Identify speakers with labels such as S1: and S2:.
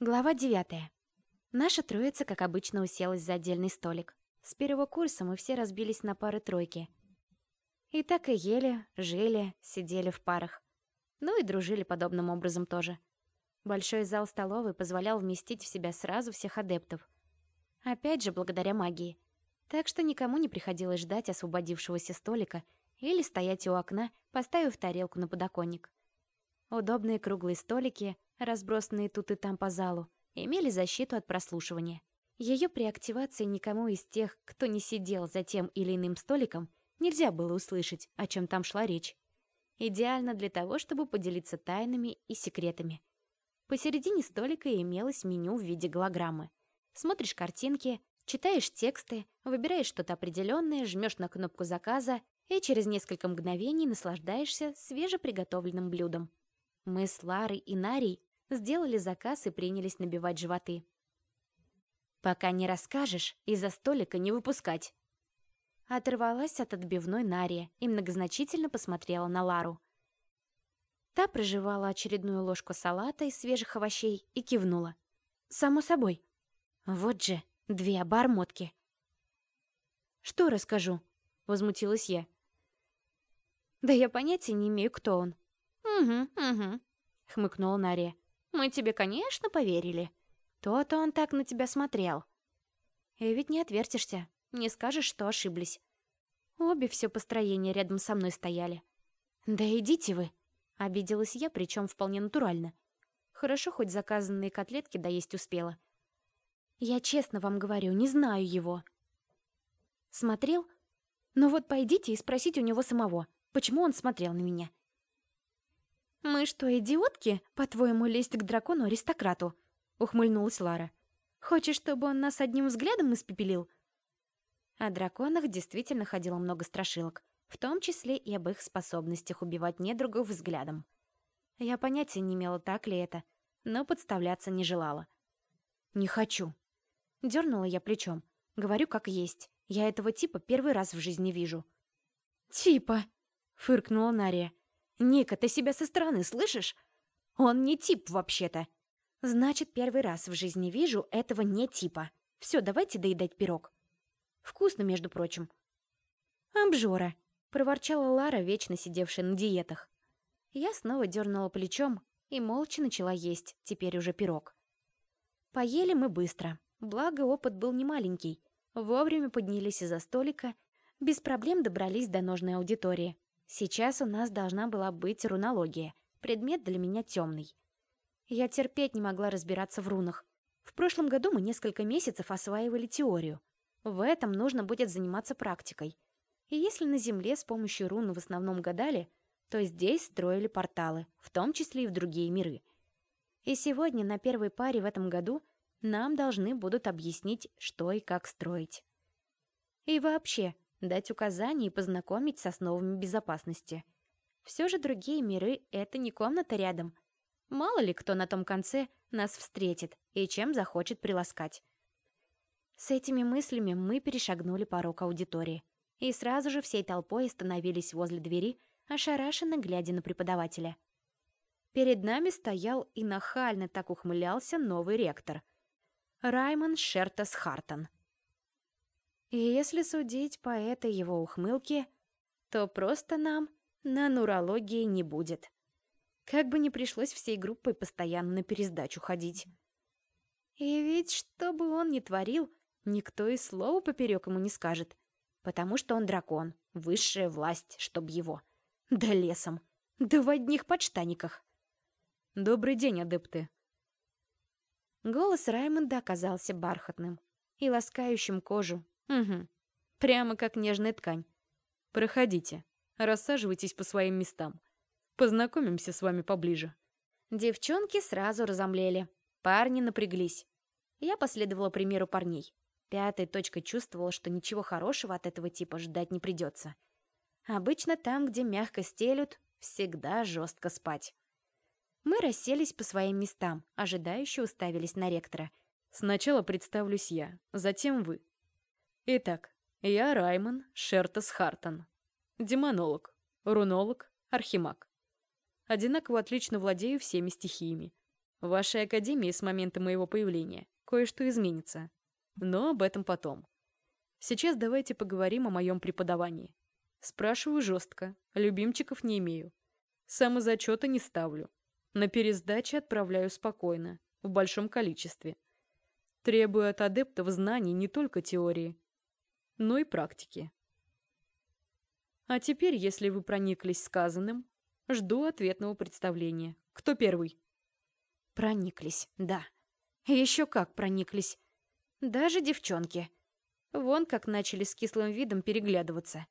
S1: Глава девятая. Наша троица, как обычно, уселась за отдельный столик. С первого курса мы все разбились на пары-тройки. И так и ели, жили, сидели в парах. Ну и дружили подобным образом тоже. Большой зал столовой позволял вместить в себя сразу всех адептов. Опять же, благодаря магии. Так что никому не приходилось ждать освободившегося столика или стоять у окна, поставив тарелку на подоконник. Удобные круглые столики, разбросанные тут и там по залу, имели защиту от прослушивания. Ее при активации никому из тех, кто не сидел за тем или иным столиком, нельзя было услышать, о чем там шла речь. Идеально для того, чтобы поделиться тайнами и секретами. Посередине столика имелось меню в виде голограммы. Смотришь картинки, читаешь тексты, выбираешь что-то определенное, жмешь на кнопку заказа и через несколько мгновений наслаждаешься свежеприготовленным блюдом. Мы с Ларой и Нарей сделали заказ и принялись набивать животы. «Пока не расскажешь, из-за столика не выпускать», Оторвалась от отбивной Нария и многозначительно посмотрела на Лару. Та проживала очередную ложку салата из свежих овощей и кивнула. «Само собой. Вот же, две обормотки». «Что расскажу?» — возмутилась я. «Да я понятия не имею, кто он». «Угу, угу», — хмыкнула Нария. «Мы тебе, конечно, поверили. То-то он так на тебя смотрел». «И ведь не отвертишься. Не скажешь, что ошиблись. Обе все построение рядом со мной стояли. «Да идите вы!» — обиделась я, причем вполне натурально. Хорошо, хоть заказанные котлетки доесть успела. «Я честно вам говорю, не знаю его». «Смотрел? Ну вот пойдите и спросите у него самого, почему он смотрел на меня». «Мы что, идиотки, по-твоему, лезть к дракону-аристократу?» — ухмыльнулась Лара. «Хочешь, чтобы он нас одним взглядом испепелил?» О драконах действительно ходило много страшилок, в том числе и об их способностях убивать недругов взглядом. Я понятия не имела, так ли это, но подставляться не желала. «Не хочу». Дернула я плечом. Говорю, как есть. Я этого типа первый раз в жизни вижу. «Типа?» — фыркнула Нария. «Ника, ты себя со стороны слышишь? Он не тип вообще-то». «Значит, первый раз в жизни вижу этого не типа. Все, давайте доедать пирог». Вкусно, между прочим. «Обжора», — проворчала Лара, вечно сидевшая на диетах. Я снова дернула плечом и молча начала есть, теперь уже пирог. Поели мы быстро, благо опыт был немаленький. Вовремя поднялись из-за столика, без проблем добрались до нужной аудитории. Сейчас у нас должна была быть рунология, предмет для меня темный. Я терпеть не могла разбираться в рунах. В прошлом году мы несколько месяцев осваивали теорию. В этом нужно будет заниматься практикой. И если на Земле с помощью рун в основном гадали, то здесь строили порталы, в том числе и в другие миры. И сегодня на первой паре в этом году нам должны будут объяснить, что и как строить. И вообще, дать указания и познакомить с основами безопасности. Все же другие миры — это не комната рядом. Мало ли кто на том конце нас встретит и чем захочет приласкать. С этими мыслями мы перешагнули порог аудитории. И сразу же всей толпой остановились возле двери, ошарашенно глядя на преподавателя. Перед нами стоял и нахально так ухмылялся новый ректор. Раймон Шертас Хартон. И если судить по этой его ухмылке, то просто нам на нурологии не будет. Как бы ни пришлось всей группой постоянно на пересдачу ходить. И ведь, что бы он ни творил, Никто и слова поперек ему не скажет, потому что он дракон, высшая власть, чтоб его. Да лесом, да в одних подштаниках. «Добрый день, адепты!» Голос Раймонда оказался бархатным и ласкающим кожу. Угу, прямо как нежная ткань. «Проходите, рассаживайтесь по своим местам. Познакомимся с вами поближе». Девчонки сразу разомлели, парни напряглись. Я последовала примеру парней. Пятой точкой чувствовала, что ничего хорошего от этого типа ждать не придется. Обычно там, где мягко стелют, всегда жестко спать. Мы расселись по своим местам, ожидающе уставились на ректора. Сначала представлюсь я, затем вы. Итак, я Раймон Шертас Хартон. Демонолог, рунолог, архимаг. Одинаково отлично владею всеми стихиями.
S2: В вашей академии с момента моего появления кое-что изменится. Но об этом потом. Сейчас давайте поговорим о моем преподавании. Спрашиваю жестко, любимчиков не имею. Самозачета не ставлю. На пересдаче отправляю спокойно, в большом количестве. Требую от адептов знаний не только теории, но и практики. А теперь, если вы прониклись сказанным, жду ответного представления. Кто первый?
S1: Прониклись, да. Еще как прониклись. Даже девчонки. Вон как начали с кислым видом переглядываться.